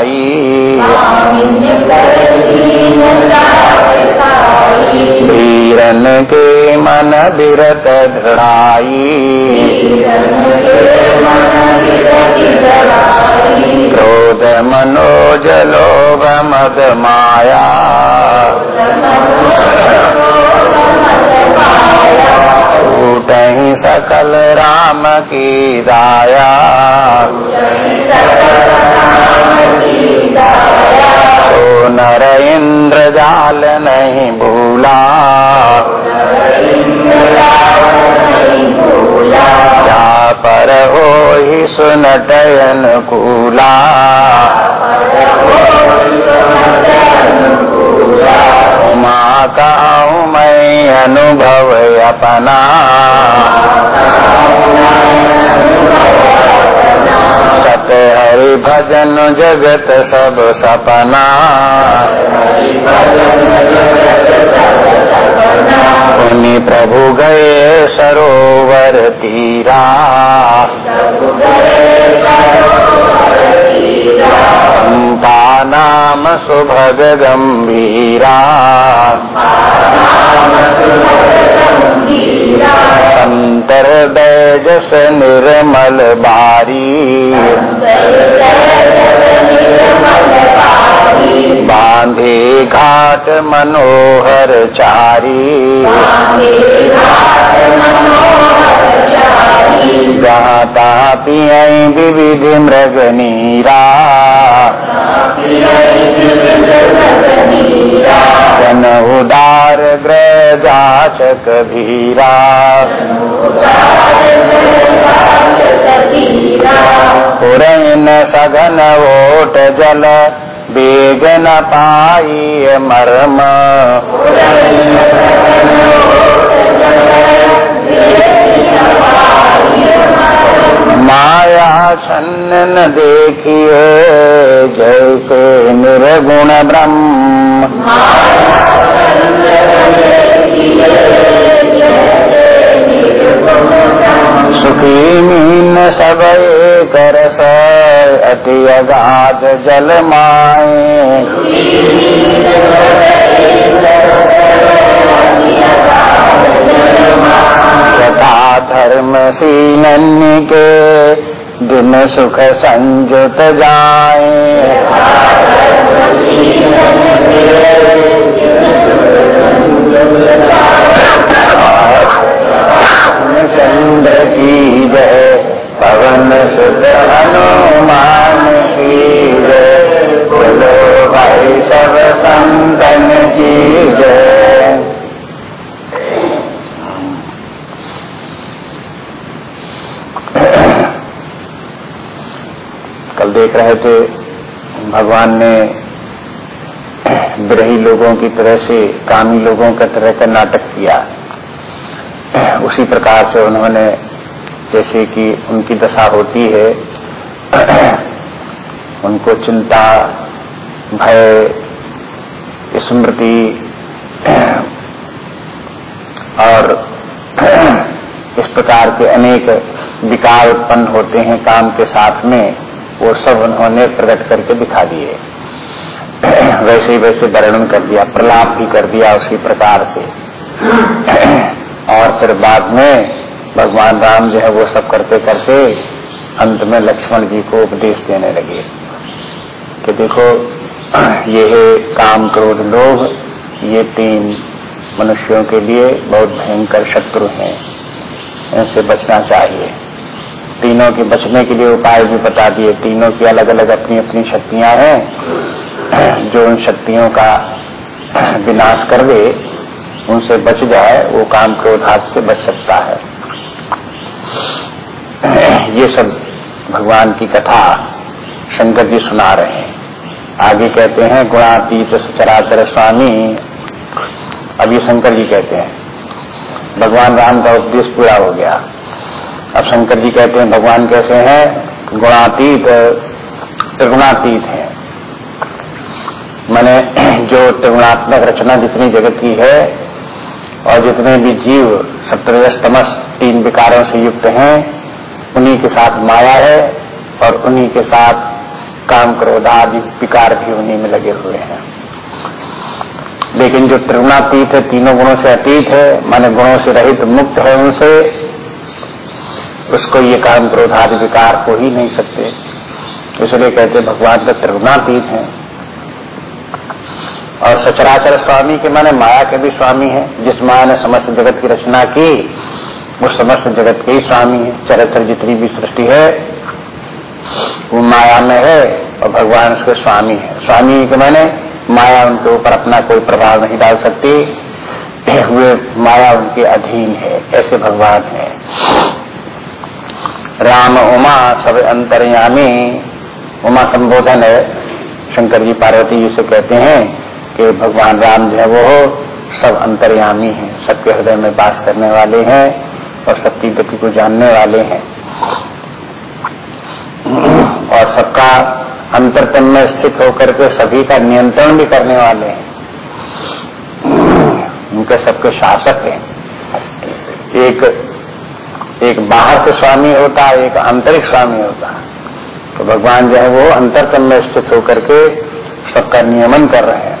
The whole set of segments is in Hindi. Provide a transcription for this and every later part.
दिखाई वीरन के मन विरत धड़ाई। क्रोध मनोज लोभ मद माया। टूट सकल राम की दाया। तो नर इंद्र जाल नहीं भूला। जा पर हो ही सुनटयन कूला। माँ का मैं अनुभव अपना। सत हरि भजन जगत सब सपना। उन्हीं प्रभु गए सरोवर तीरा। पंपा नाम सुभग गंभीरा संतर जस निर्मल बारी बांधे घाट मनोहर चारी जहाँ तहाँ पियई विविध मृग नीरा। जन उदार ग्रह जाचक भीरा पुरैन सघन ओट जल बेग न पाई मर्म। माया छन्न न देखिए जैसे निर्गुण ब्रह्म सुखी मीन सब एक रस अति अगाध जल माए यथा धर्म सीनन्य के दिन सुख संजुत जाए। कल देख रहे थे, भगवान ने विरही लोगों की तरह से, कामी लोगों का तरह का नाटक किया। उसी प्रकार से उन्होंने, जैसे कि उनकी दशा होती है, उनको चिंता, भय, स्मृति, और इस प्रकार के अनेक विकार उत्पन्न होते हैं काम के साथ में। वो सब उन्होंने प्रकट करके दिखा दिए। वैसे ही वैसे वर्णन कर दिया, प्रलाप भी कर दिया उसी प्रकार से। और फिर बाद में भगवान राम जो है वो सब करते करते अंत में लक्ष्मण जी को उपदेश देने लगे कि देखो, ये है काम क्रोध लोभ, ये तीन मनुष्यों के लिए बहुत भयंकर शत्रु हैं, इनसे बचना चाहिए। तीनों के बचने के लिए उपाय भी बता दिए। तीनों की अलग अलग अपनी अपनी शक्तियाँ हैं, जो उन शक्तियों का विनाश कर दे, उनसे बच जाए, वो काम क्रोध हाथ से बच सकता है। ये सब भगवान की कथा शंकर जी सुना रहे हैं। आगे कहते हैं, गुणातीत चराचर स्वामी। ये शंकर जी कहते हैं, भगवान राम का उपदेश पूरा हो गया। अब शंकर जी कहते हैं, भगवान कैसे हैं? गुणातीत, त्रिगुणातीत है। मैंने जो त्रिगुणात्मक रचना जितनी जगत की है, और जितने भी जीव सप्तरजस, तमस, तीन विकारों से युक्त हैं, उन्हीं के साथ माया है, और उन्हीं के साथ काम क्रोध आदि विकार भी उन्हीं में लगे हुए हैं। लेकिन जो त्रिगुणातीत है, तीनों गुणों से अतीत है, माने गुणों से रहित मुक्त है उनसे उसको ये काम क्रोध आदि विकार हो ही नहीं सकते। इसलिए कहते भगवान तो त्रिगुणातीत हैं। और सचराचर स्वामी के माने माया के भी स्वामी है, जिस माया ने समस्त जगत की रचना की, वो समस्त जगत के ही स्वामी है। चरित्र जितनी भी सृष्टि है, वो माया में है और भगवान उसके स्वामी है। स्वामी के माने माया उनके ऊपर अपना कोई प्रभाव नहीं डाल सकती वे माया उनके अधीन है, ऐसे भगवान है। राम उमा सब अंतर्यामी। उमा संबोधन है। शंकर जी पार्वती जी से कहते हैं कि भगवान राम जो है वो सब अंतर्यामी हैं, सबके हृदय में बास करने वाले हैं और सबकी गति को जानने वाले हैं। और सबका अंतरतम में स्थित होकर के सभी का नियंत्रण भी करने वाले हैं। उनके सबके शासक हैं। एक एक बाहर से स्वामी होता है, एक आंतरिक स्वामी होता है। तो भगवान जो है वो अंतरतम में स्थित होकर के सबका नियमन कर रहे हैं।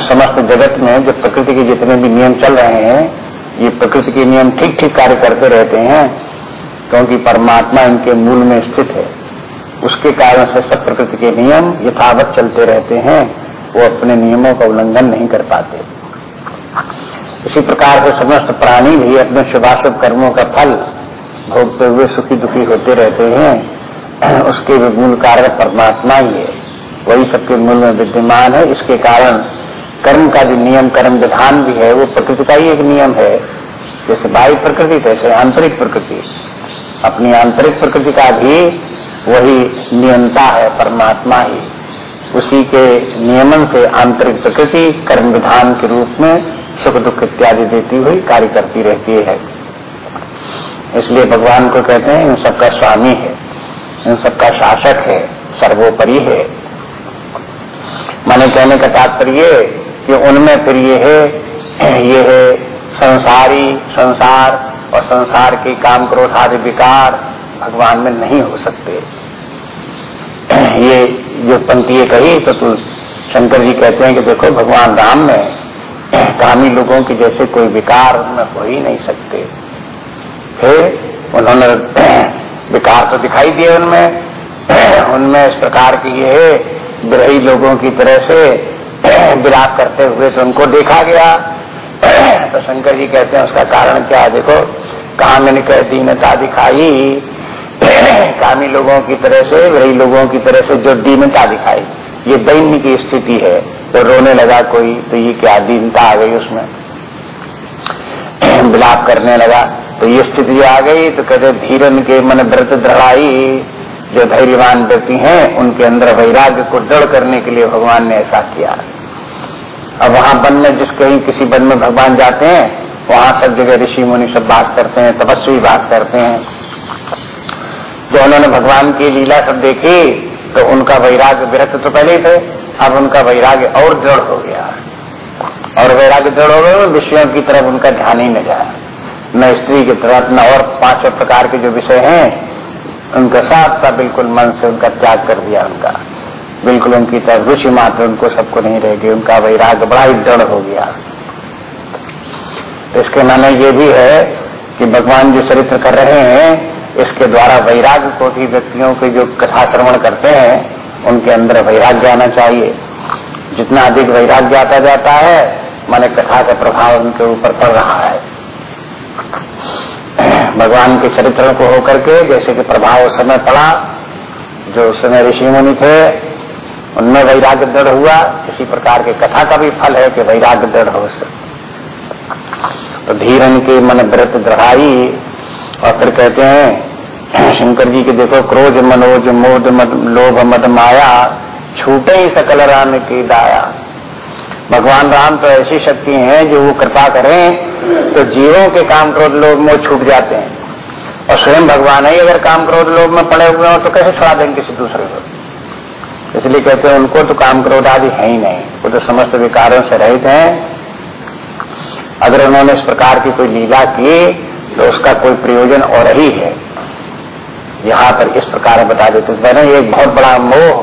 समस्त जगत में जो प्रकृति के जितने भी नियम चल रहे हैं, ये प्रकृति के नियम ठीक ठीक कार्य करते रहते हैं, क्योंकि परमात्मा इनके मूल में स्थित है। उसके कारण से सब प्रकृति के नियम यथावत चलते रहते हैं, वो अपने नियमों का उल्लंघन नहीं कर पाते। इसी प्रकार से समस्त प्राणी भी अपने शुभाशुभ कर्मों का फल भोगते हुए सुखी दुखी होते रहते हैं। उसके भी मूल कारण परमात्मा ही है। वही सबके मूल में विद्यमान है। इसके कारण कर्म का जो नियम, कर्म विधान भी है, वो प्रकृति का ही एक नियम है। जैसे बाह्य प्रकृति, तैसे आंतरिक प्रकृति। अपनी आंतरिक प्रकृति का भी वही नियंता है, परमात्मा ही। उसी के नियमन से आंतरिक प्रकृति कर्म विधान के रूप में सुख दुख इत्यादि देती हुई कार्य करती रहती है। इसलिए भगवान को कहते हैं, इन सबका स्वामी है, इन सबका शासक है, सर्वोपरि है। माने कहने का तात्पर्य कि उनमें फिर ये है ये है संसारी, संसार और संसार के काम क्रोध आदि विकार भगवान में नहीं हो सकते। ये जो पंक्ति कही तो शंकर जी कहते हैं कि देखो, भगवान राम में कामी लोगों के जैसे कोई विकार उनमें हो ही नहीं सकते। फिर उन्होंने विकार तो दिखाई दिए उनमें। उनमें इस प्रकार की ये विरही लोगों की तरह से विलाप करते हुए तो उनको देखा गया। तो शंकर जी कहते हैं, उसका कारण क्या है? देखो कहा मैंने कह दीनता दिखाई। कामी लोगों की तरह से वही लोगों की तरह से जो दीनता दिखाई, ये दैन्य की स्थिति है। तो रोने लगा कोई तो ये क्या दीनता आ गई उसमें? विलाप करने लगा तो ये स्थिति आ गई तो कहते धीरन के मन व्रत दृढ़ाई जो धैर्यवान व्यक्ति हैं, उनके अंदर वैराग्य को दृढ़ करने के लिए भगवान ने ऐसा किया। अब वहाँ वन में जिस कहीं किसी वन में भगवान जाते हैं, वहाँ सब जगह ऋषि मुनि सब बास करते हैं, तपस्वी बास करते हैं। जो उन्होंने भगवान की लीला सब देखी तो उनका वैराग्य विरक्त तो पहले ही थे। अब उनका वैराग्य और दृढ़ हो गया। और वैराग्य दृढ़ हो गए विषयों की तरफ़ उनका ध्यान ही न जाए। न स्त्री की तरफ़, न और पाँचों प्रकार के जो विषय हैं, उनका साथ था बिल्कुल मन से उनका त्याग कर दिया उनका। बिल्कुल उनकी तरफ़ रुचि मात्र उनको सबको नहीं रहेगी उनका वैराग्य बड़ा ही दृढ़ हो गया। तो इसके माने ये भी है कि भगवान जो चरित्र कर रहे हैं, इसके द्वारा वैराग्य को भी व्यक्तियों के जो कथा श्रवण करते हैं उनके अंदर वैराग्य आना चाहिए। जितना अधिक वैराग्य आता जाता है, माने कथा का प्रभाव उनके ऊपर पड़ रहा है। भगवान के चरित्र को होकर के, जैसे कि प्रभाव उस समय पड़ा, जो उस समय ऋषि मुनि थे, उनमें वैराग्य दृढ़ हुआ। इसी प्रकार के कथा का भी फल है कि वैराग्य दृढ़ हो तो धीरन के मन व्रत दृढ़ाई, और फिर कहते हैं शंकर जी के देखो, क्रोध, मनोज, मोद, मद, लोभ, मद, माया, छूटे ही सकल राम की दाया। भगवान राम तो ऐसी शक्ति है जो वो कृपा करें तो जीवों के काम क्रोध लोग में छूट जाते हैं। और स्वयं भगवान ही, अगर काम क्रोध लोग में पड़े हुए हो तो कैसे छुड़ा देंगे किसी दूसरे को? इसलिए कहते हैं, उनको तो काम क्रोध आदि है ही नहीं। वो तो समस्त विकारों से रहित हैं। अगर उन्होंने इस प्रकार की कोई लीला की तो उसका कोई प्रयोजन और ही है। यहाँ पर इस प्रकार बता देते मैंने एक बहुत बड़ा मोह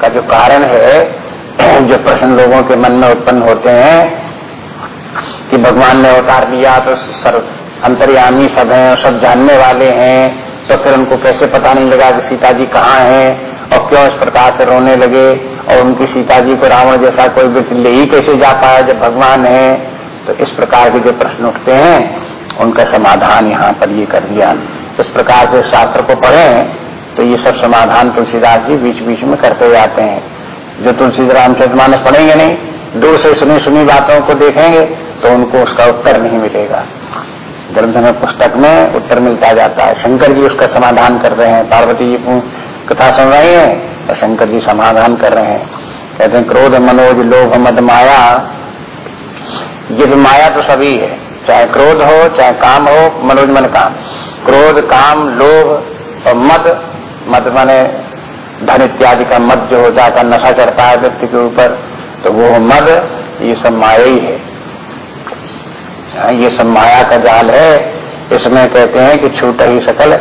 का जो कारण है, जो प्रश्न लोगों के मन में उत्पन्न होते हैं, कि भगवान ने अवतार लिया तो सर्व अंतर्यामी सब हैं, सब जानने वाले हैं तो फिर उनको कैसे पता नहीं लगा कि सीता जी कहाँ हैं, और क्यों इस प्रकार से रोने लगे, और उनकी सीता जी को रावण जैसा कोई व्यक्ति ले ही कैसे जा पाया जब भगवान है? तो इस प्रकार के जो प्रश्न उठते हैं, उनका समाधान यहाँ पर ये कर दिया। इस प्रकार के शास्त्र को पढ़े तो ये सब समाधान तुलसीदास जी बीच बीच में करते जाते हैं। जो तुलसी रामचरितमानस पढ़ेंगे नहीं, दूर से सुनी सुनी बातों को देखेंगे तो उनको उसका उत्तर नहीं मिलेगा। ग्रंथ में पुस्तक में उत्तर मिलता जाता है। शंकर जी उसका समाधान कर रहे हैं। पार्वती जी कथा सुन रहे हैं और शंकर जी समाधान कर रहे हैं। कहते हैं, क्रोध, मनोज, लोभ, मद, माया। ये माया तो सभी है। चाहे क्रोध हो, चाहे काम हो, मनोज मन काम। क्रोध काम लोभ और मद। मद माने धन इत्यादि का मद जो हो जाता नशा करता है व्यक्ति के ऊपर तो वो मद ये सब माया ही है। हाँ, ये सब माया का जाल है। इसमें कहते हैं कि छूट ही सकल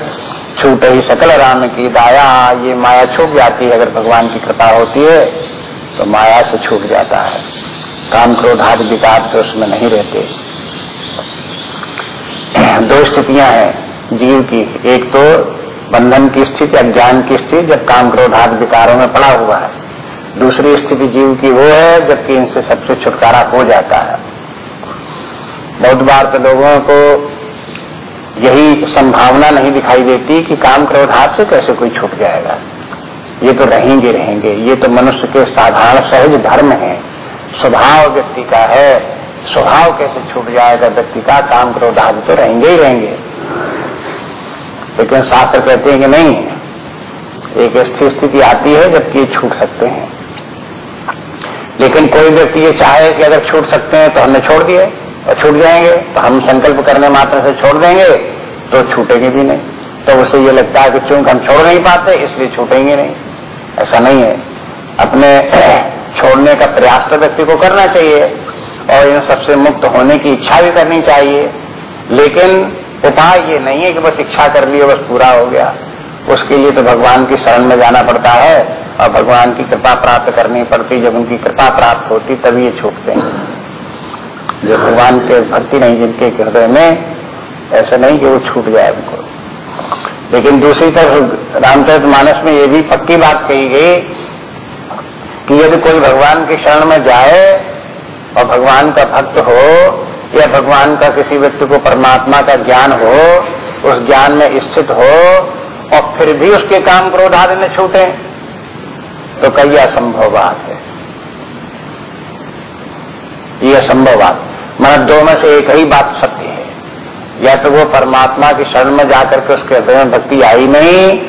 छूट ही सकल राम की दाया। ये माया छूट जाती है अगर भगवान की कृपा होती है तो माया से छूट जाता है। काम क्रोधादि विकार तो उसमें नहीं रहते। दो स्थितियाँ हैं। जीव की। एक तो बंधन की स्थिति, अज्ञान की स्थिति, जब काम क्रोधाद विकारों में पड़ा हुआ है। दूसरी स्थिति जीव की वो है, जबकि इनसे सबसे छुटकारा हो जाता है। बहुत बार तो लोगों को यही संभावना नहीं दिखाई देती कि काम क्रोधात से कैसे कोई छूट जाएगा। ये तो रहेंगे रहेंगे। ये तो मनुष्य के साधारण सहज धर्म है। स्वभाव व्यक्ति का है। स्वभाव कैसे छूट जाएगा? व्यक्ति का काम क्रोधादि तो रहेंगे ही रहेंगे। लेकिन शास्त्र कहते हैं कि नहीं। एक स्थिर स्थिति आती है जबकि ये छूट सकते हैं। लेकिन कोई व्यक्ति ये चाहे कि अगर छूट सकते हैं तो हमने छोड़ दिए, और छूट जाएँगे तो हम संकल्प करने मात्र से छोड़ देंगे तो छूटेंगे भी नहीं। तो उसे ये लगता है कि चूँकि हम छोड़ नहीं पाते, इसलिए छूटेंगे नहीं। ऐसा नहीं है। अपने छोड़ने का प्रयास तो व्यक्ति को करना चाहिए, और इन सबसे मुक्त होने की इच्छा भी करनी चाहिए। लेकिन उपाय ये नहीं है कि बस इच्छा कर लिए बस पूरा हो गया। उसके लिए तो भगवान की शरण में जाना पड़ता है और भगवान की कृपा प्राप्त करनी पड़ती। जब उनकी कृपा प्राप्त होती, तभी ये छूटते हैं। जो भगवान के भक्ति नहीं, जिनके हृदय में, ऐसा नहीं कि वो छूट जाए उनको। लेकिन दूसरी तरफ़ रामचरित मानस में ये भी पक्की बात कही गई कि यदि कोई भगवान की शरण में जाए और भगवान का भक्त हो या भगवान का किसी व्यक्ति को परमात्मा का ज्ञान हो, उस ज्ञान में स्थित हो, और फिर भी उसके काम क्रोध आदि में छूटे तो कई असंभव बात है। ये असंभव बात मतलब दो में से एक ही बात सत्य है। या तो वो परमात्मा की शरण में जाकर के उसके हृदय में भक्ति आई नहीं,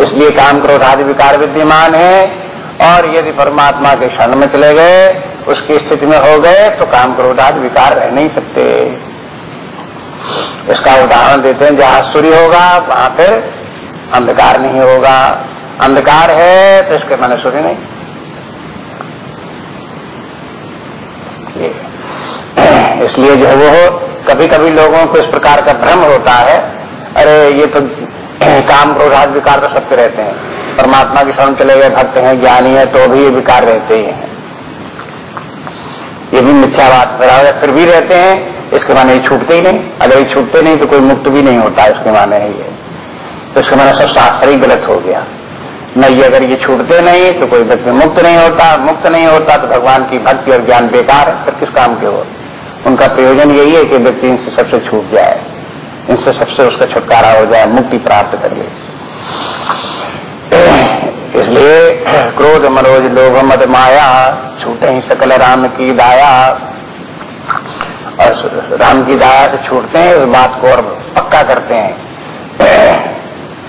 इसलिए काम क्रोध आदि विकार विद्यमान है और यदि परमात्मा के क्षण में चले गए, उसकी स्थिति में हो गए तो काम क्रोधाद विकार रह नहीं सकते। इसका उदाहरण देते हैं, जहाँ सूर्य होगा, वहाँ फिर अंधकार नहीं होगा। अंधकार है तो इसके मैंने सूर्य नहीं। इसलिए जो है वो कभी कभी लोगों को इस प्रकार का भ्रम होता है। अरे, ये तो काम क्रोधाद विकार तो सबके रहते हैं। परमात्मा की शरण चले गए, भक्त हैं, ज्ञानी है तो भी ये विकार रहते ही हैं। ये भी मिथ्या बात फिर भी रहते हैं, इसके माने छूटते ही नहीं। अगर ये छूटते नहीं तो कोई मुक्त भी नहीं होता, इसके माने है ये। तो इसके माने सब शास्त्र ही गलत हो गया। न ये अगर ये छूटते नहीं तो कोई व्यक्ति मुक्त नहीं होता। मुक्त नहीं होता तो भगवान की भक्ति और ज्ञान बेकार है, फिर किस काम के हो? उनका प्रयोजन यही है कि व्यक्ति इनसे सबसे छूट जाए, इनसे सबसे उसका छुटकारा हो जाए, मुक्ति प्राप्त कर ले। इसलिए क्रोध, मनोज, लोभ, मद, माया, छूटे ही सकल राम की दाया। और राम की दाया से छूटते हैं उस बात को और पक्का करते हैं।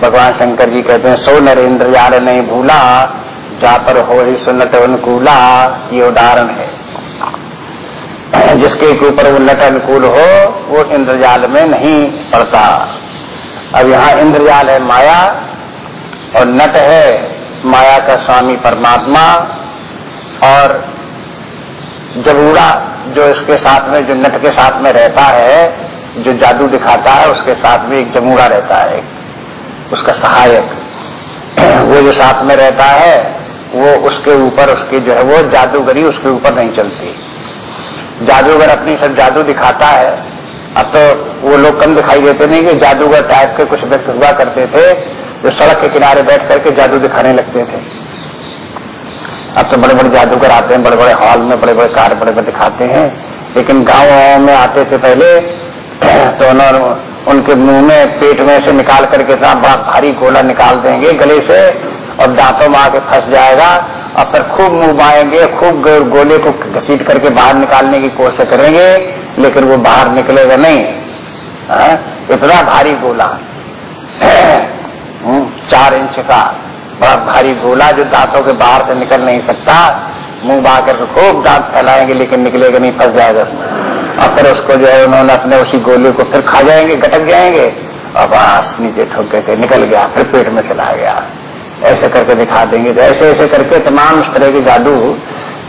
भगवान शंकर जी कहते हैं, सो नरेंद्र यार नहीं भूला, जा पर हो ही सुनत अनुकूला। ये उदाहरण है। जिसके ऊपर वो नट अनुकूल हो, वो इंद्रजाल में नहीं पड़ता। अब यहाँ इंद्रजाल है माया और नट है माया का स्वामी परमात्मा और जबूड़ा जो इसके साथ में, जो नट के साथ में रहता है, जो जादू दिखाता है, उसके साथ में एक जमूड़ा रहता है उसका सहायक। वो जो साथ में रहता है, वो उसके ऊपर, उसकी जो है, वो जादूगरी उसके ऊपर नहीं चलती। जादूगर अपनी सब जादू दिखाता है। अब तो वो लोग कम दिखाई देते नहीं कि जादूगर टाइप के कुछ व्यक्ति हुआ करते थे जो सड़क के किनारे बैठ करके जादू दिखाने लगते थे अब तो बड़े बड़े जादूगर आते हैं बड़े बड़े हॉल में बड़े बड़े कार बड़े बड़े दिखाते हैं लेकिन गाँव में आते थे पहले तो उन्होंने, उनके मुँह में, पेट में से निकाल करके इतना बड़ा भारी गोला निकाल देंगे गले से, और दांतों में आके फंस जाएगा और फिर खूब मुँह बाएँगे खूब गोले को घसीट करके बाहर निकालने की कोशिश करेंगे, लेकिन वो बाहर निकलेगा नहीं आ? हाँ? इतना भारी गोला चार इंच का। बड़ा भारी गोला जो दांतों के बाहर से निकल नहीं सकता। मुँह बहा करके खूब दांत फैलाएँगे, लेकिन निकलेगा नहीं, फंस जाएगा उसमें। और फिर उसको जो है उन्होंने अपने उसी गोले को फिर खा जाएँगे, गटक जाएँगे। और बस नीचे ठोक के निकल गया, फिर पेट में चला गया। ऐसे करके दिखा देंगे। तो ऐसे ऐसे करके तमाम इस तरह के जादू,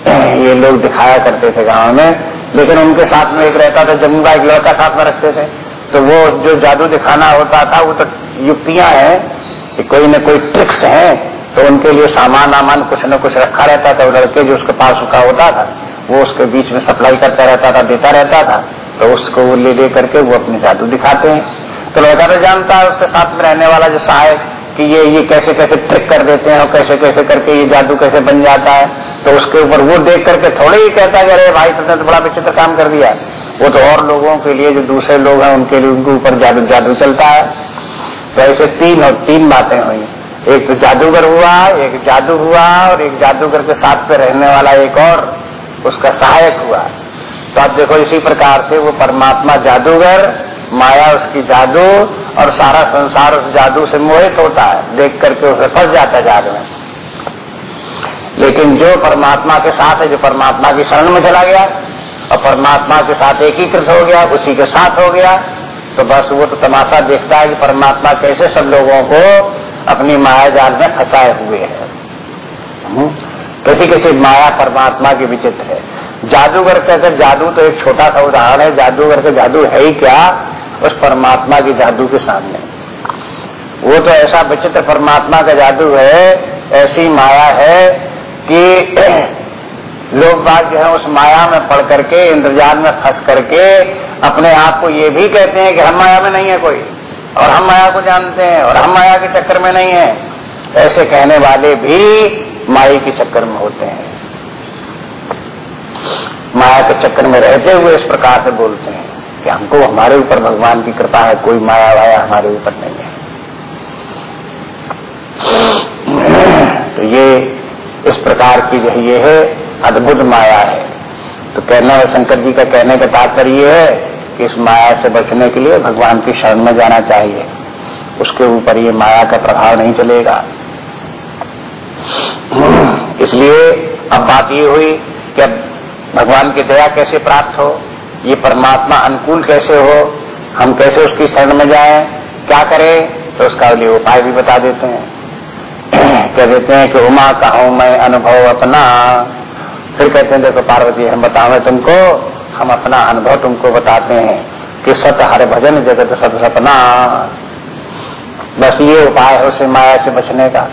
ये लोग दिखाया करते थे गाँव में। लेकिन उनके साथ में एक रहता था जम्मू का एक लड़का साथ में रखते थे। तो वो जो जादू दिखाना होता था, वो तो युक्तियाँ हैं। कि कोई न कोई ट्रिक्स है तो उनके लिए सामान आमान कुछ न कुछ रखा रहता था। लड़के जो उसके पास रुका होता था, वो उसके बीच में सप्लाई करता रहता था, देता रहता था तो उसको वो ले ले करके वो अपने जादू दिखाते हैं। तो लड़का तो जानता है, उसके साथ में रहने वाला जो सहायक कि ये ये कैसे कैसे ट्रिक कर देते हैं और कैसे कैसे करके ये जादू कैसे बन जाता है तो उसके ऊपर वो देख करके थोड़े ही कहता है, अरे भाई तुमने तो बड़ा विचित्र काम कर दिया। वो तो और लोगों के लिए, जो दूसरे लोग हैं, उनके लिए उनके ऊपर जादू जादू चलता है। तो ऐसे तीन और तीन बातें हुई। एक तो जादूगर हुआ, एक जादू हुआ और एक जादूगर के साथ पे रहने वाला एक और, उसका सहायक हुआ। तो आप देखो इसी प्रकार से वो परमात्मा जादूगर, माया उसकी जादू और सारा संसार उस जादू से मोहित होता है। देख करके उसे फंस जाता है जादू में। लेकिन जो परमात्मा के साथ है, जो परमात्मा की शरण में चला गया और परमात्मा के साथ एकीकृत हो गया, उसी के साथ हो गया तो बस वो तो तमाशा देखता है कि परमात्मा कैसे सब लोगों को अपनी माया जाल में फंसाए हुए है। हम्म? किसी किसी माया परमात्मा की विचित्र है। जादूगर कहकर जादू तो एक छोटा सा उदाहरण है, जादूगर का जादू है ही क्या? उस परमात्मा के जादू के सामने। वो तो ऐसा विचित्र परमात्मा का जादू है, ऐसी माया है कि लोग बाग जो है उस माया में पड़ करके, इंद्रजाल में फंस करके, अपने आप को ये भी कहते हैं कि हम माया में नहीं है कोई, और हम माया को जानते हैं, और हम माया के चक्कर में नहीं है। ऐसे कहने वाले भी माया के चक्कर में होते हैं। माया के चक्कर में रहते हुए इस प्रकार से बोलते हैं कि हमको हमारे ऊपर भगवान की कृपा है, कोई माया वाया हमारे ऊपर नहीं है। तो ये इस प्रकार की जो ये है। अद्भुत माया है। तो कहना है, शंकर जी का कहने का तात्पर्य है कि इस माया से बचने के लिए भगवान की शरण में जाना चाहिए। उसके ऊपर ये माया का प्रभाव नहीं चलेगा। इसलिए अब बात ये हुई कि अब भगवान की दया कैसे प्राप्त हो, ये परमात्मा अनुकूल कैसे हो, हम कैसे उसकी शरण में जाए, क्या करें तो उसका लिए उपाय भी बता देते हैं। कह देते हैं कि उमा कहा मैं अनुभव अपना फिर कहते हैं, देखो पार्वती, हम बतावे तुमको, हम अपना अनुभव तुमको बताते हैं कि सत हर भजन जगत सत सपना। बस ये उपाय है उसे माया से बचने का।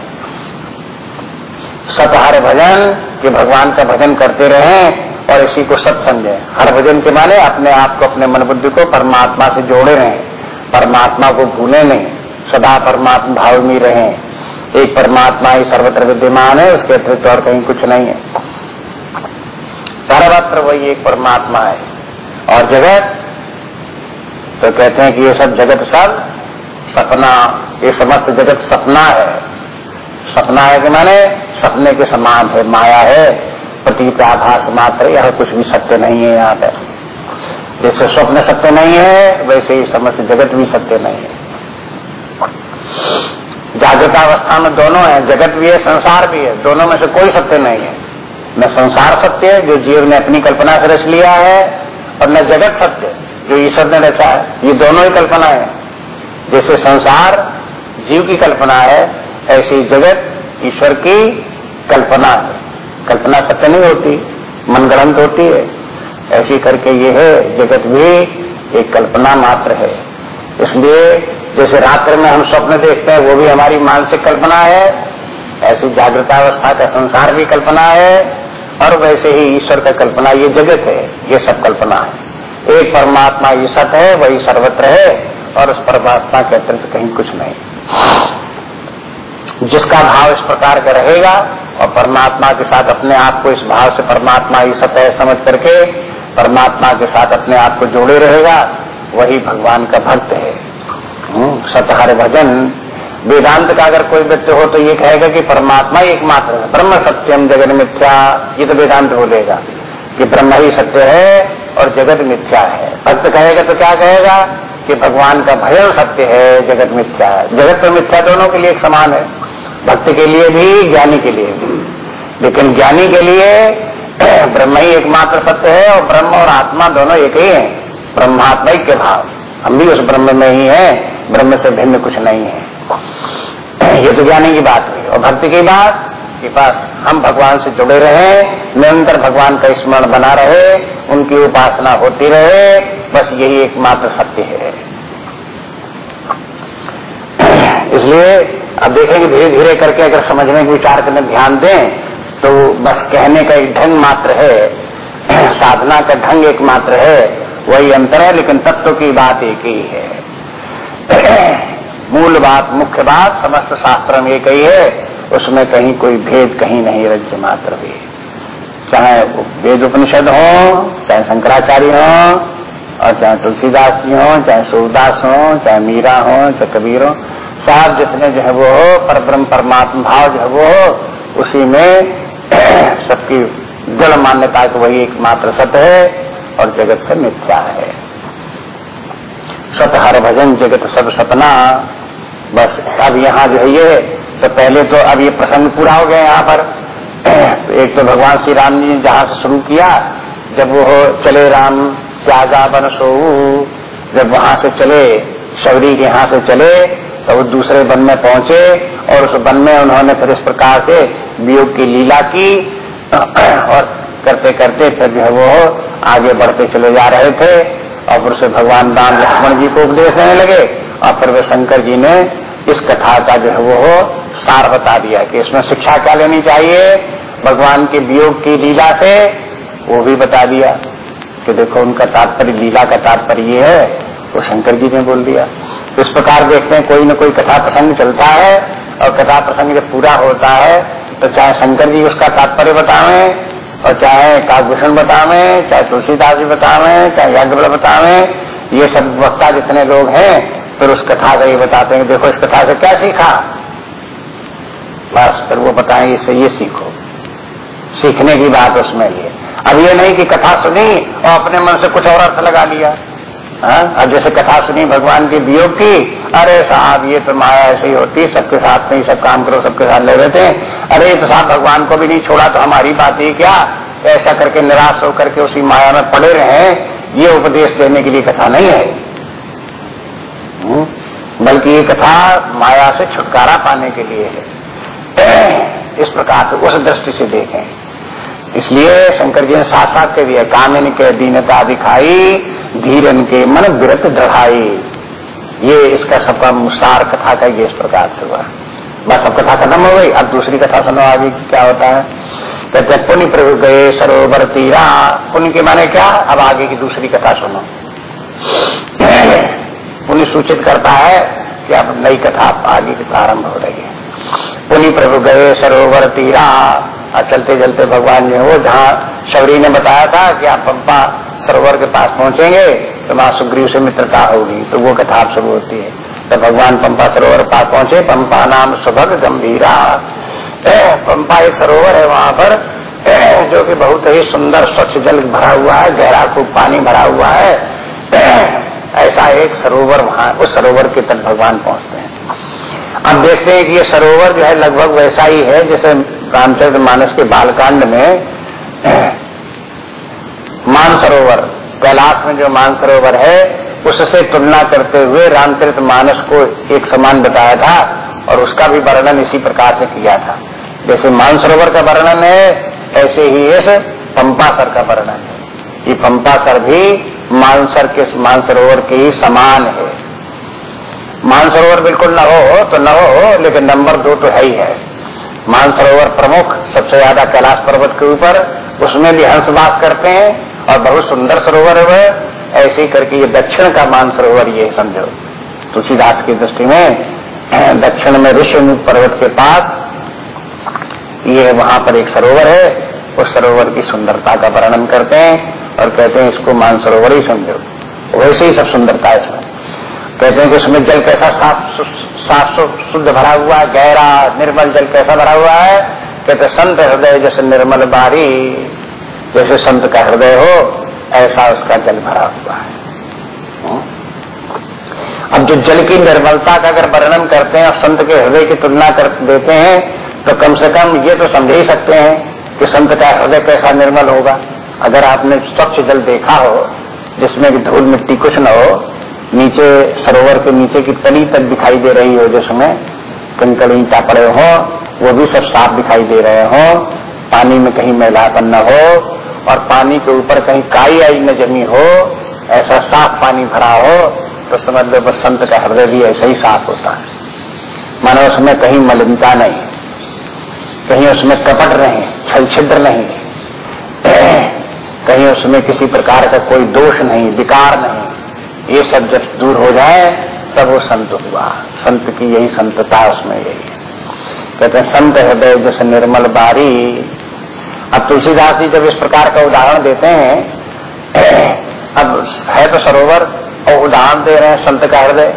सतहर भजन, कि भगवान का भजन करते रहें और इसी को सत समझे हर भजन के माने अपने आप को, अपने मन बुद्धि को परमात्मा से जोड़े रहें। परमात्मा को भूले नहीं, सदा परमात्मा भाव में रहें। एक परमात्मा ही सर्वत्र विद्यमान है, उसके अतिरिक्त और कहीं कुछ नहीं है। सर्वत्र वही एक परमात्मा है। और जगत तो कहते हैं कि ये सब जगत सब सपना, ये समस्त जगत सपना है। सपना है कि माने सपने के समान है, माया है, प्रतीत आभास मात्र, यह कुछ भी सत्य नहीं है यहाँ पे। जैसे स्वप्न सत्य नहीं है, वैसे ही समस्त जगत भी सत्य नहीं है। जागृत अवस्था में दोनों है, जगत भी है, संसार भी है, दोनों में से कोई सत्य नहीं है। न संसार सत्य जो जीव ने अपनी कल्पना से रच लिया है, और न जगत सत्य, जो ईश्वर ने रचा है। ये दोनों ही कल्पना है। जैसे संसार जीव की कल्पना है, ऐसी जगत ईश्वर की कल्पना है। कल्पना सत्य नहीं होती मनगणंत होती है। ऐसी करके ये है, जगत भी एक कल्पना मात्र है। इसलिए जैसे रात्र में हम स्वप्न देखते हैं, वो भी हमारी मानसिक कल्पना है। ऐसी जागृतावस्था का संसार भी कल्पना है। और वैसे ही ईश्वर का कल्पना ये जगत है ये सब कल्पना है। एक परमात्मा ये सत है वही सर्वत्र है और उस परमात्मा के अतिरिक्त कहीं कुछ नहीं। जिसका भाव इस प्रकार का रहेगा और परमात्मा के साथ अपने आप को इस भाव से परमात्मा ही सतह समझ करके परमात्मा के साथ अपने आप को जोड़े रहेगा वही भगवान का भक्त है। हम्म, सतहर भजन वेदांत का अगर कोई व्यक्ति हो तो ये कहेगा कि परमात्मा एकमात्र है, ब्रह्म सत्यम जगत मिथ्या, ये तो वेदांत बोलेगा कि ब्रह्म ही सत्य है और जगत मिथ्या है। भक्त कहेगा तो क्या कहेगा कि भगवान का भजन सत्य है, जगत मिथ्या है। जगत तो मिथ्या दोनों के लिए एक समान है, भक्त के लिए भी, ज्ञानी के लिए भी। लेकिन ज्ञानी के लिए ब्रह्म ही एकमात्र सत्य है और ब्रह्म और आत्मा दोनों एक ही है ब्रह्मात्मा के भाव। हम भी उस ब्रह्म में ही हैं, ब्रह्म से भिन्न कुछ नहीं है। ये तो ज्ञानी की बात हुई। और भक्ति की बात कि बस हम भगवान से जुड़े रहे, निरंतर भगवान का स्मरण बना रहे, उनकी उपासना होती रहे, बस यही एकमात्र सत्य है। इसलिए अब देखेंगे धीरे धीरे करके अगर समझने के विचार करने ध्यान दें तो बस कहने का एक ढंग मात्र है, साधना का ढंग एक मात्र है, वही अंतर है, लेकिन तत्व की बात एक ही है। मूल बात मुख्य बात समस्त शास्त्र में एक ही है उसमें कहीं कोई भेद कहीं नहीं रज मात्र भी चाहे वेद उपनिषद हो, चाहे शंकराचार्य हो, और चाहे तुलसीदास जी हो, चाहे सूरदास हो, चाहे मीरा हो, चाहे कबीर हो साहब जितने जो है वो हो पर ब्रह्म परमात्मा भाव जो है वो हो, उसी में सबकी दृढ़ मान्यता को वही एकमात्र सत्य है, और जगत से मिथ्या है। सत हर भजन जगत सब सपना बस, अब यहाँ जो है ये तो पहले तो अब ये प्रसंग पूरा हो गया यहाँ पर। एक तो भगवान श्री राम जी ने जहाँ से शुरू किया, जब वो चले राम त्यागा बन सो। जब वहाँ से चले, शबरी के यहाँ से चले तो वो दूसरे वन में पहुँचे और उस वन में उन्होंने फिर इस प्रकार से वियोग की लीला की। और करते करते फिर जो है वो आगे बढ़ते चले जा रहे थे। और फिर उसे भगवान राम लक्ष्मण जी को उपदेश देने लगे। और फिर वे शंकर जी ने इस कथा का जो है वो सार बता दिया कि इसमें शिक्षा क्या लेनी चाहिए? भगवान के वियोग की लीला से वो भी बता दिया कि देखो, उनका तात्पर्य, लीला का तात्पर्य ये है, वो शंकर जी ने बोल दिया। इस प्रकार देखते हैं, कोई न कोई कथा प्रसंग चलता है और कथा प्रसंग जब पूरा होता है तो चाहे शंकर जी उसका तात्पर्य बतावे और चाहे काकभूषण बतावे, चाहे तुलसीदास जी बतावे, चाहे याज्ञ बतावे, ये सब वक्ता जितने लोग हैं फिर उस कथा का ये बताते हैं देखो इस कथा से क्या सीखा? बस फिर वो बताएँगे इससे ये सीखो। सीखने की बात उसमें ये। अब ये नहीं कि कथा सुनी और अपने मन से कुछ और अर्थ लगा लिया। हाँ? अब जैसे कथा सुनी भगवान की वियोग की, अरे साहब, ये तो माया ऐसे ही होती, सबके साथ में ही सब काम करो, सबके साथ ले रहते हैं। अरे ये तो साहब, भगवान को भी नहीं छोड़ा तो हमारी बात ही क्या? ऐसा करके निराश होकर के उसी माया में पड़े रहे ये उपदेश देने के लिए कथा नहीं है? ये कथा माया से छुटकारा पाने के लिए है। इस प्रकार से उस दृष्टि से देखें। इसलिए शंकर जी ने साथ साथ कह दिया, कामिन के दीनता दिखाई, धीरन के मन विरत दढ़ाई। ये इसका सबका मुसार कथा का ये इस प्रकार से हुआ। बस अब कथा खत्म हो गई। अब दूसरी कथा सुनो आगे क्या होता है। कहते पुण्य प्रभु गए सरोवर तीरा पुण्य के माने क्या? अब आगे की दूसरी कथा सुनो। पुण्य सूचित करता है कि अब नई कथा आगे की प्रारंभ हो रही है। पुण्य प्रभु गए सरोवर तीरा। और चलते चलते भगवान जो वो जहाँ शबरी ने बताया था कि आप पंपा सरोवर के पास पहुँचेंगे तो वहाँ सुग्रीव से मित्रता होगी। तो वो कथा आप शुरू होती है। तो भगवान पंपा सरोवर पास पहुँचे। पंपा नाम सुभग गंभीरा। पंपा एक सरोवर है वहाँ पर। जो कि बहुत ही सुंदर स्वच्छ जल भरा हुआ है। गहरा खूब पानी भरा हुआ है। ऐसा एक सरोवर वहाँ, उस सरोवर के तट भगवान पहुँचते हैं। अब देखते हैं कि ये सरोवर जो है लगभग वैसा ही है, जैसे रामचंद्र मानस के बालकांड में, मानसरोवर, कैलाश में जो मानसरोवर है, उससे तुलना करते हुए रामचरित मानस को एक समान बताया था और उसका भी वर्णन इसी प्रकार से किया था। जैसे मानसरोवर का वर्णन है, ऐसे ही इस पंपासर का वर्णन है। ये पंपासर भी मानसर के, मानसरोवर के ही समान है। मानसरोवर बिल्कुल न हो तो न हो, लेकिन नंबर दो तो है ही है। मानसरोवर प्रमुख, सबसे ज़्यादा कैलाश पर्वत के ऊपर, उसमें भी हंस वास करते हैं, और बहुत सुंदर सरोवर है ऐसे करके ये दक्षिण का मानसरोवर ये समझो। तुलसीदास की दृष्टि में, दक्षिण में ऋषिमुख पर्वत के पास, ये वहाँ पर एक सरोवर है। उस सरोवर की सुंदरता का वर्णन करते हैं। और कहते हैं इसको मानसरोवर ही समझो। वैसे ही सब सुंदरता है। इसमें कहते हैं कि उसमें जल कैसा साफ़ साफ़ शुद्ध भरा हुआ है, गहरा, निर्मल जल कैसा भरा हुआ है? कहते संत हृदय जैसे निर्मल बारी, जैसे संत का हृदय हो, ऐसा उसका जल भरा हुआ है। अब जो जल की निर्मलता का अगर वर्णन करते हैं और संत के हृदय की तुलना कर देते हैं तो कम से कम ये तो समझ ही सकते हैं कि संत का हृदय कैसा निर्मल होगा। अगर आपने स्वच्छ जल देखा हो, जिसमें कि धूल मिट्टी कुछ न हो, नीचे सरोवर के नीचे की तली तक दिखाई दे रही हो, जिसमें कंकड़ ईटा पड़े हो, वो भी सब साफ़ दिखाई दे रहे हो, पानी में कहीं मैलापन न हो, और पानी के ऊपर कहीं काई आई न जमी हो, ऐसा साफ़ पानी भरा हो तो समझ लो बसंत का हृदय भी ऐसा ही साफ़ होता है। मानो उसमें कहीं मलिनता नहीं, कहीं उसमें कपट नहीं छल छिद्र नहीं उसमें किसी प्रकार का कोई दोष नहीं, विकार नहीं। ये सब जब दूर हो जाए, तब वो संत हुआ। संत की यही संतता उसमें यही है। कहते हैं, संत हृदय जैसे निर्मल बारी। अब तुलसीदास जी जब इस प्रकार का उदाहरण देते हैं, अब है तो सरोवर, और उदाहरण दे रहे हैं संत का हृदय।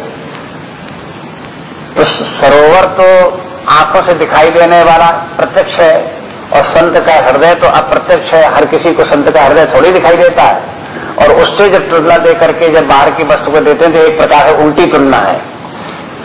तो सरोवर तो आँखों से दिखाई देने वाला प्रत्यक्ष है। और संत का हृदय तो अप्रत्यक्ष है, हर किसी को संत का हृदय थोड़ी दिखाई देता है। और उससे जब तुलना दे करके जब बाहर की वस्तु को देते हैं तो एक प्रकार से उल्टी तुलना है।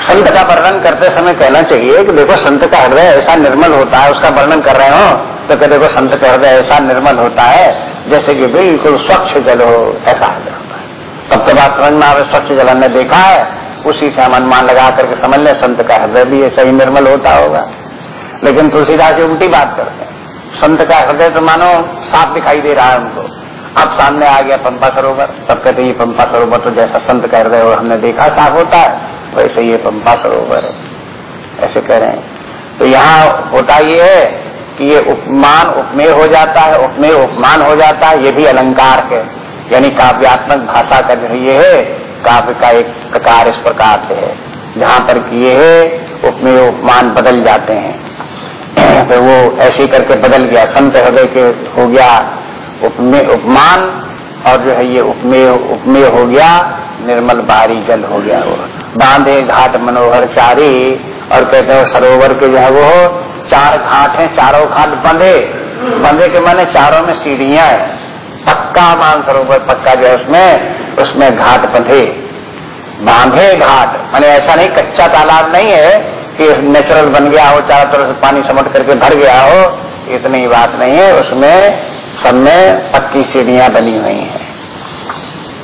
संत का वर्णन करते समय कहना चाहिए कि देखो संत का हृदय ऐसा निर्मल होता है, उसका वर्णन कर रहे हो तो कहते देखो संत का हृदय ऐसा निर्मल होता है, जैसे कि बिल्कुल स्वच्छ जल हो, ऐसा हृदय होता है। तब तो समझ में आवे स्वच्छ जल हमने देखा है, उसी से हम अनुमान लगा करके समझ ले, संत का हृदय भी ऐसा ही निर्मल होता होगा। लेकिन तुलसीदास उल्टी बात करते हैं। संत का हृदय तो मानो साफ़ दिखाई दे रहा है उनको। अब सामने आ गया पंपा सरोवर। तब कहते ये पंपा सरोवर तो जैसा संत का हृदय और हमने देखा साफ़ होता है, वैसे ये पंपा सरोवर है। ऐसे कह रहे हैं। तो यहाँ होता ये है कि ये उपमान उपमेय हो जाता है, उपमेय उपमान हो जाता है, ये भी अलंकार है यानी काव्यात्मक भाषा का ये है, काव्य का एक प्रकार इस प्रकार से है। जहाँ पर किए है, उपमेय उपमान बदल जाते हैं। तो वो ऐसे करके बदल गया, संत हृदय के हो गया उपमेय उपमान, और जो है ये उपमेय उपमेय हो गया, निर्मल बारी जल हो गया वो। बांधे घाट मनोहर चारी, और कहते हैं सरोवर के जो है वो, चार घाट हैं, चारों घाट बंधे। बंधे के माने चारों में सीढ़ियाँ है। पक्का मान सरोवर, पक्का जो है उसमें उसमें घाट बंधे। बांधे घाट, माने ऐसा नहीं, कच्चा तालाब नहीं है कि नेचुरल बन गया हो, चारों तरफ़ से पानी समट करके भर गया हो, इतनी बात नहीं है। उसमें सब में पक्की सीढ़ियाँ बनी हुई हैं।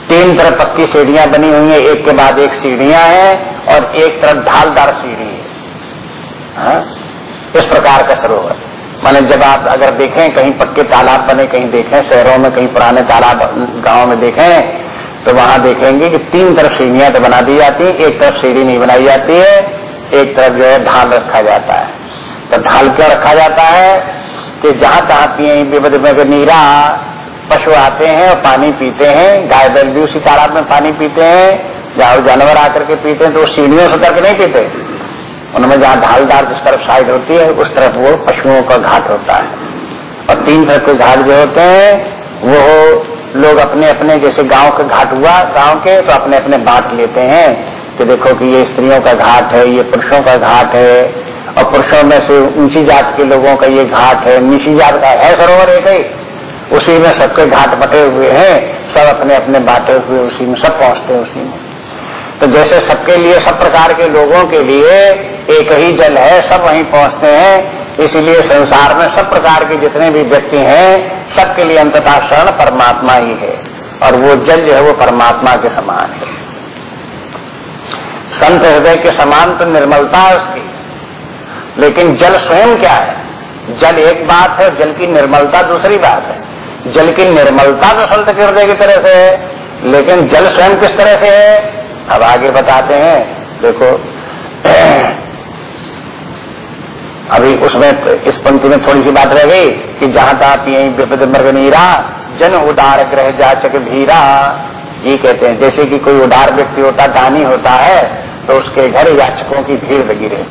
तीन तरफ़ पक्की सीढ़ियाँ बनी हुई है, एक के बाद एक सीढ़ियाँ हैं और एक तरफ़ ढालदार सीढ़ी है। हाँ? इस प्रकार का सरोवर माने जब आप अगर देखें, कहीं पक्के तालाब बने, कहीं देखें, शहरों में कहीं पुराने तालाब, गाँव में देखें तो वहाँ देखेंगे कि तीन तरफ़ सीढ़ियाँ तो बना दी जाती है, एक तरफ़ सीढ़ी नहीं बनाई जाती है एक तरफ़ जो है ढाल रखा जाता है। तो ढाल क्या रखा जाता है कि जहाँ तहां पिए नीरा, पशु आते हैं और पानी पीते हैं, गाय बैल भी उसी तालाब में पानी पीते हैं, जहाँ जानवर आकर के पीते हैं तो वो सीढ़ियों से करके नहीं पीते। उनमें जहाँ ढालदार जिस तरफ़ साइड होती है, उस तरफ़ वो पशुओं का घाट होता है। और तीन तरफ़ के घाट जो होते हैं, वो लोग अपने अपने जैसे गाँव का घाट हुआ, गाँव के तो अपने अपने बांट लेते हैं। कि देखो कि ये स्त्रियों का घाट है, ये पुरुषों का घाट है, और पुरुषों में से ऊँची जात के लोगों का ये घाट है, नीची जात का है, सरोवर एक ही। उसी में सबके घाट बटे हुए हैं, सब अपने अपने बांटे हुए उसी में, सब पहुँचते हैं उसी में। तो जैसे सबके लिए, सब प्रकार के लोगों के लिए एक ही जल है, सब वहीं पहुँचते हैं, इसीलिए संसार में सब प्रकार के जितने भी व्यक्ति हैं, सबके लिए अंततः शरण परमात्मा ही है, और वो जल जो है वो परमात्मा के समान है। संत हृदय के समान तो निर्मलता है उसकी। लेकिन जल स्वयं क्या है? जल एक बात है, जल की निर्मलता दूसरी बात है। जल की निर्मलता तो संत के हृदय की तरह से है, लेकिन जल स्वयं किस तरह से है? अब आगे बताते हैं। देखो, अभी उसमें इस पंक्ति में थोड़ी सी बात रह गई कि जहाँ तहा यही विपद मृग नीरा जन उदार ग्रह जाचक भीरा। ये कहते हैं, जैसे कि कोई उदार व्यक्ति होता, दानी होता है तो उसके घर याचकों की भीड़ लगी रहती